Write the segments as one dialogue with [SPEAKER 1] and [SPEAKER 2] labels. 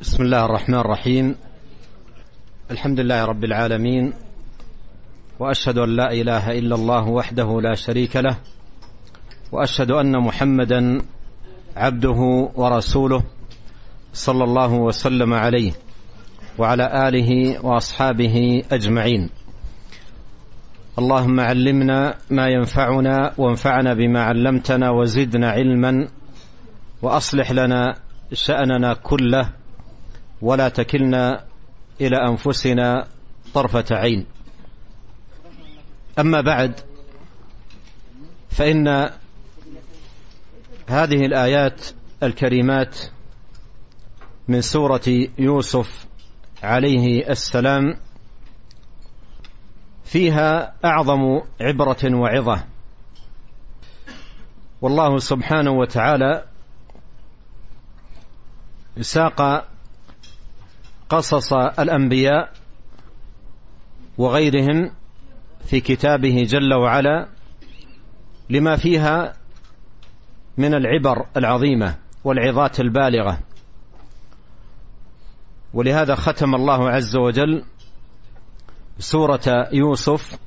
[SPEAKER 1] بسم الله الرحمن الرحيم. الحمد لله رب العالمين وأشهد أن لا إله إلا الله وحده لا شريك له وأشهد أن محمدا عبده ورسوله صلى الله وسلم عليه وعلى آله وأصحابه أجمعين. اللهم علمنا ما ينفعنا وانفعنا بما علمتنا وزدنا علما وأصلح لنا شأننا كله ولا تكلنا إلى أنفسنا طرفة عين. أما بعد فإن هذه الآيات الكريمات من سورة يوسف عليه السلام فيها أعظم عبرة وعظة. والله سبحانه وتعالى ساق قصص الأنبياء وغيرهم في كتابه جل وعلا لما فيها من العبر العظيمة والعظات البالغة. ولهذا ختم الله عز وجل سورة يوسف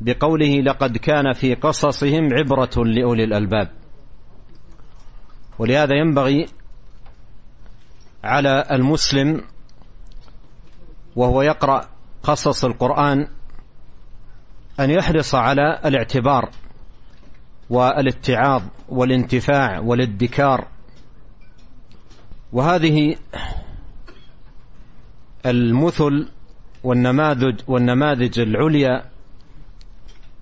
[SPEAKER 1] بقوله لقد كان في قصصهم عبرة لأولي الألباب. ولهذا ينبغي على المسلم وهو يقرأ قصص القرآن أن يحرص على الاعتبار والاتعاظ والانتفاع والادكار. وهذه المثل والنماذج والنماذج العليا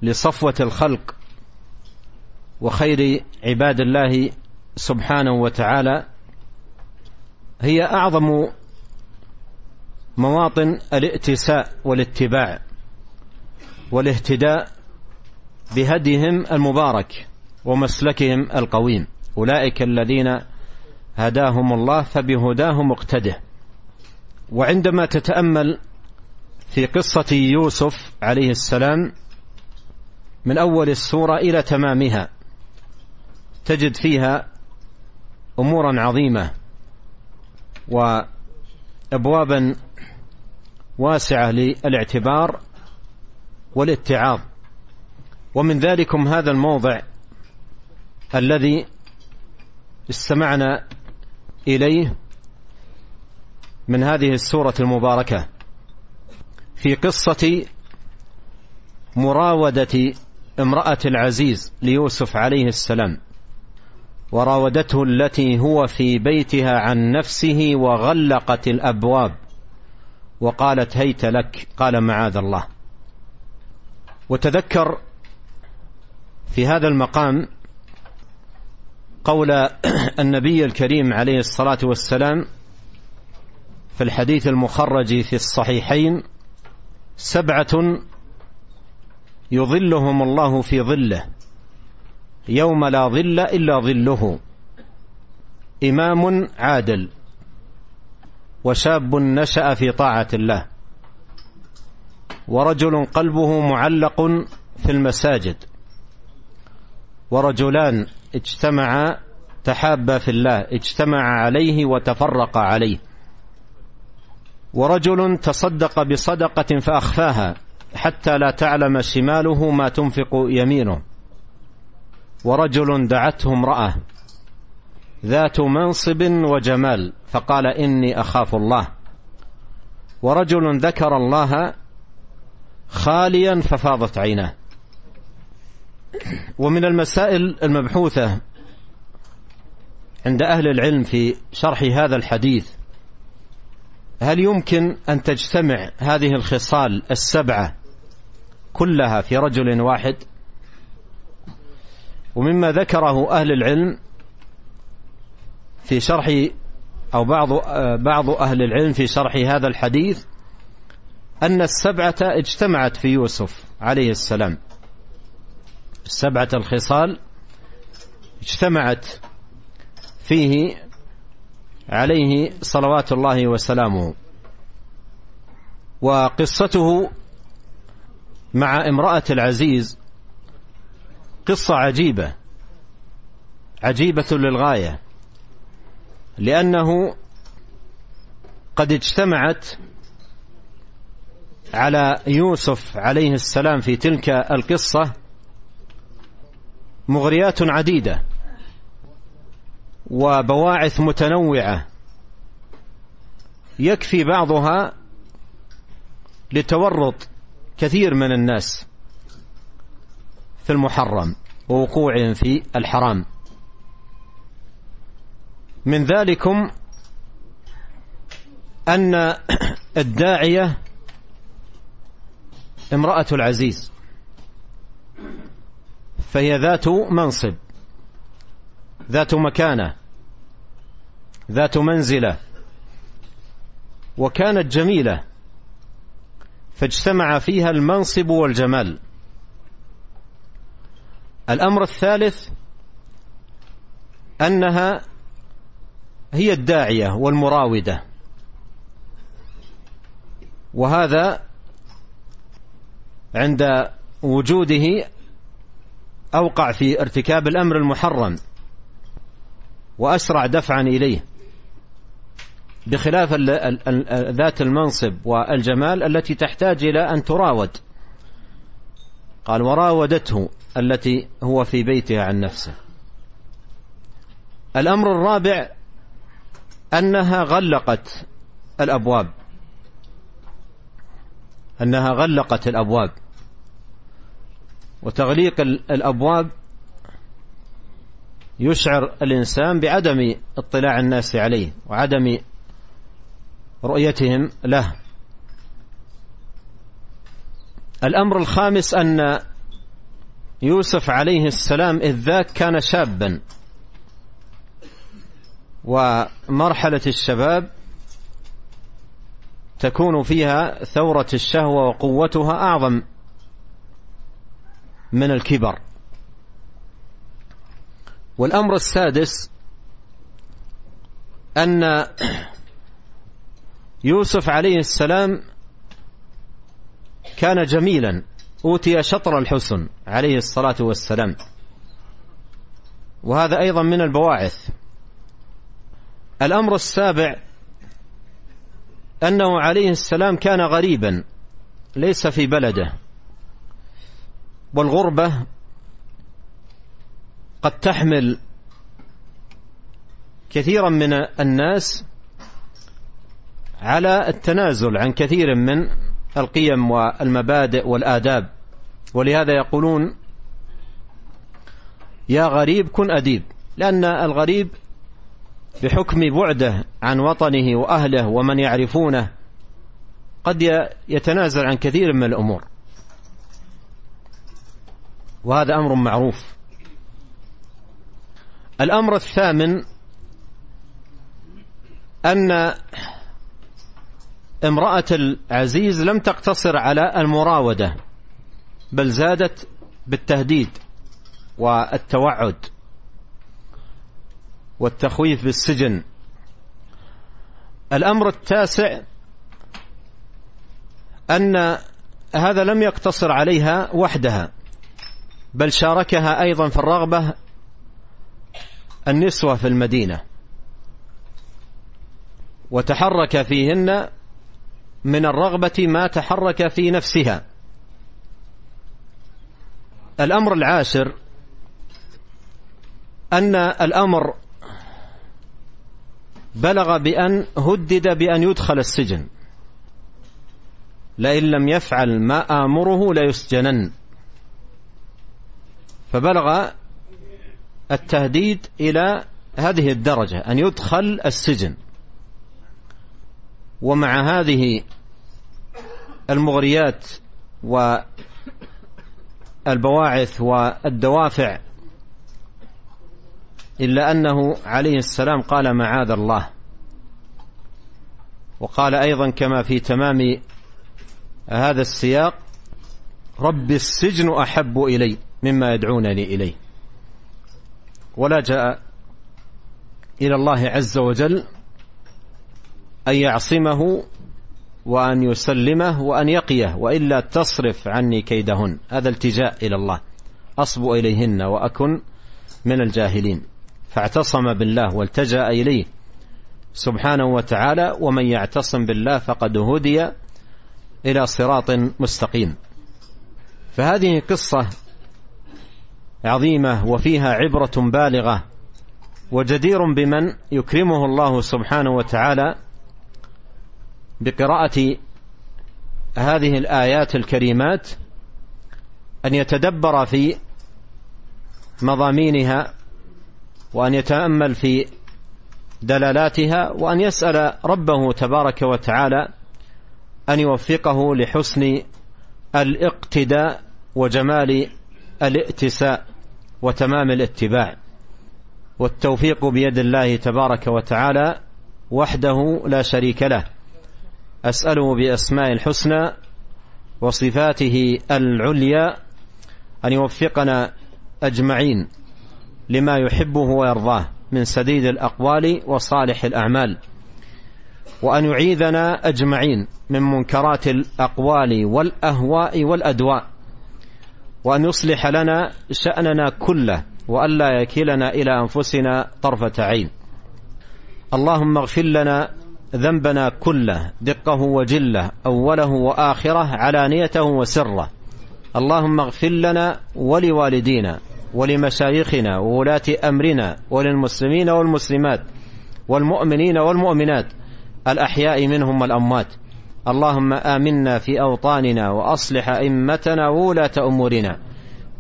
[SPEAKER 1] لصفوة الخلق وخير عباد الله سبحانه وتعالى هي أعظم مواطن الائتساء والاتباع والاهتداء بهديهم المبارك ومسلكهم القويم. أولئك الذين هداهم الله فبهداه مقتده وعندما تتأمل في قصة يوسف عليه السلام من أول السورة إلى تمامها تجد فيها أمورا عظيمة. وابوابا واسعة للاعتبار والاتعاظ. ومن ذلكم هذا الموضع الذي استمعنا إليه من هذه السورة المباركة في قصة مراودة امرأة العزيز ليوسف عليه السلام. وراودته التي هو في بيتها عن نفسه وغلقت الأبواب. وقالت هيت لك قال معاذ الله. وتذكر في هذا المقام قول النبي الكريم عليه الصلاة والسلام في الحديث المخرج في الصحيحين سبعة يظلهم الله في ظله. يوم لا ظل إلا ظله. إمام عادل وشاب نشأ في طاعة الله. ورجل قلبه معلق في المساجد. ورجلان اجتمعا تحابا في الله اجتمع عليه وتفرق عليه. ورجل تصدق بصدقة فأخفاها حتى لا تعلم شماله ما تنفق يمينه. ورجل دعته امرأة ذات منصب وجمال فقال إني أخاف الله. ورجل ذكر الله خاليا ففاضت عيناه. ومن المسائل المبحوثة عند أهل العلم في شرح هذا الحديث هل يمكن أن تجتمع هذه الخصال السبعة كلها في رجل واحد؟ ومما ذكره أهل العلم في شرح أو بعض بعض أهل العلم في شرح هذا الحديث أن السبعة اجتمعت في يوسف عليه السلام. السبعة الخصال اجتمعت فيه عليه صلوات الله وسلامه. وقصته مع امرأة العزيز قصة عجيبة عجيبة للغاية لأنه قد اجتمعت على يوسف عليه السلام في تلك القصة مغريات عديدة وبواعث متنوعة يكفي بعضها لتورط كثير من الناس. في المحرم ووقوعهم في الحرام. من ذلكم أن الداعية امرأة العزيز فهي ذات منصب ذات مكانة ذات منزلة وكانت جميلة فاجتمع فيها المنصب والجمال. الأمر الثالث أنها هي الداعية والمراودة. وهذا عند وجوده أوقع في ارتكاب الأمر المحرم وأسرع دفعا إليه بخلاف ذات المنصب والجمال التي تحتاج إلى أن تراود. قال وراودته التي هو في بيتها عن نفسه. الأمر الرابع أنها غلقت الأبواب. أنها غلقت الأبواب. وتغليق الأبواب يشعر الإنسان بعدم اطلاع الناس عليه وعدم رؤيتهم له. الأمر الخامس أن يوسف عليه السلام إذ ذاك كان شابا. ومرحلة الشباب تكون فيها ثورة الشهوة وقوتها أعظم من الكبر. والأمر السادس أن يوسف عليه السلام كان جميلا. أوتي شطر الحسن عليه الصلاة والسلام. وهذا أيضا من البواعث. الأمر السابع أنه عليه السلام كان غريبا ليس في بلده. والغربة قد تحمل كثيرا من الناس على التنازل عن كثير من القيم والمبادئ والآداب. ولهذا يقولون يا غريب كن أديب. لأن الغريب بحكم بعده عن وطنه وأهله ومن يعرفونه قد يتنازل عن كثير من الأمور. وهذا أمر معروف. الأمر الثامن أن امرأة العزيز لم تقتصر على المراودة بل زادت بالتهديد والتوعد والتخويف بالسجن. الأمر التاسع أن هذا لم يقتصر عليها وحدها بل شاركها أيضا في الرغبة النسوة في المدينة وتحرك فيهن من الرغبة ما تحرك في نفسها. الأمر العاشر أن الأمر بلغ بأن هدد بأن يدخل السجن. لئن لم يفعل ما آمره ليسجنن. فبلغ التهديد إلى هذه الدرجة أن يدخل السجن. ومع هذه المغريات والبواعث والدوافع إلا أنه عليه السلام قال معاذ الله. وقال أيضا كما في تمام هذا السياق رب السجن أحب إلي مما يدعونني إليه. ولا جاء إلى الله عز وجل أن يعصمه وأن يسلمه وأن يقيه وإلا تصرف عني كيدهن. هذا التجاء إلى الله. أصب إليهن وأكن من الجاهلين. فاعتصم بالله والتجأ إليه سبحانه وتعالى ومن يعتصم بالله فقد هدي إلى صراط مستقيم. فهذه قصة عظيمة وفيها عبرة بالغة وجدير بمن يكرمه الله سبحانه وتعالى بقراءة هذه الآيات الكريمات أن يتدبر في مضامينها وأن يتأمل في دلالاتها وأن يسأل ربه تبارك وتعالى أن يوفقه لحسن الاقتداء وجمال الائتساء وتمام الاتباع. والتوفيق بيد الله تبارك وتعالى وحده لا شريك له. أسأله بأسماء الحسنى وصفاته العليا أن يوفقنا أجمعين لما يحبه ويرضاه من سديد الأقوال وصالح الأعمال وأن يعيذنا أجمعين من منكرات الأقوال والأهواء والأدواء وأن يصلح لنا شأننا كله والا يكلنا إلى أنفسنا طرفة عين. اللهم اغفر لنا ذنبنا كله دقه وجله أوله وآخره علانيته وسره. اللهم اغفر لنا ولوالدينا ولمشايخنا وولاة أمرنا وللمسلمين والمسلمات والمؤمنين والمؤمنات الأحياء منهم والأموات. اللهم آمنا في أوطاننا وأصلح أئمتنا وولاة أمورنا.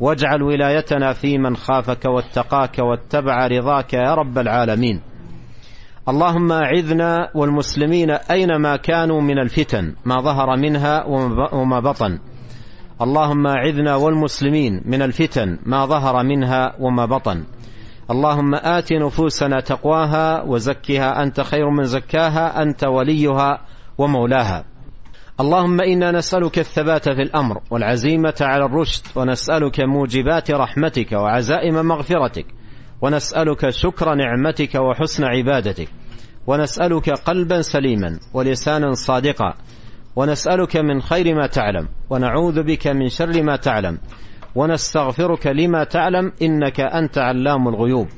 [SPEAKER 1] واجعل ولايتنا في من خافك واتقاك واتبع رضاك يا رب العالمين. اللهم اعذنا والمسلمين اينما كانوا من الفتن ما ظهر منها وما بطن. اللهم اعذنا والمسلمين من الفتن ما ظهر منها وما بطن. اللهم آت نفوسنا تقواها وزكها أنت خير من زكاها أنت وليها ومولاها. اللهم إنا نسألك الثبات في الأمر والعزيمة على الرشد ونسألك موجبات رحمتك وعزائم مغفرتك. ونسألك شكر نعمتك وحسن عبادتك. ونسألك قلبا سليما ولسانا صادقا. ونسألك من خير ما تعلم ونعوذ بك من شر ما تعلم. ونستغفرك لما تعلم إنك أنت علام الغيوب.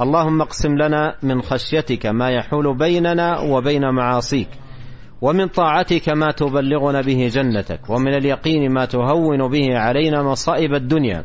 [SPEAKER 1] اللهم اقسم لنا من خشيتك ما يحول بيننا وبين معاصيك. ومن طاعتك ما تبلغنا به جنتك. ومن اليقين ما تهون به علينا مصائب الدنيا.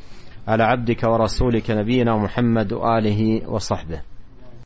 [SPEAKER 1] على عبدك ورسولك نبينا محمد وآله وصحبه.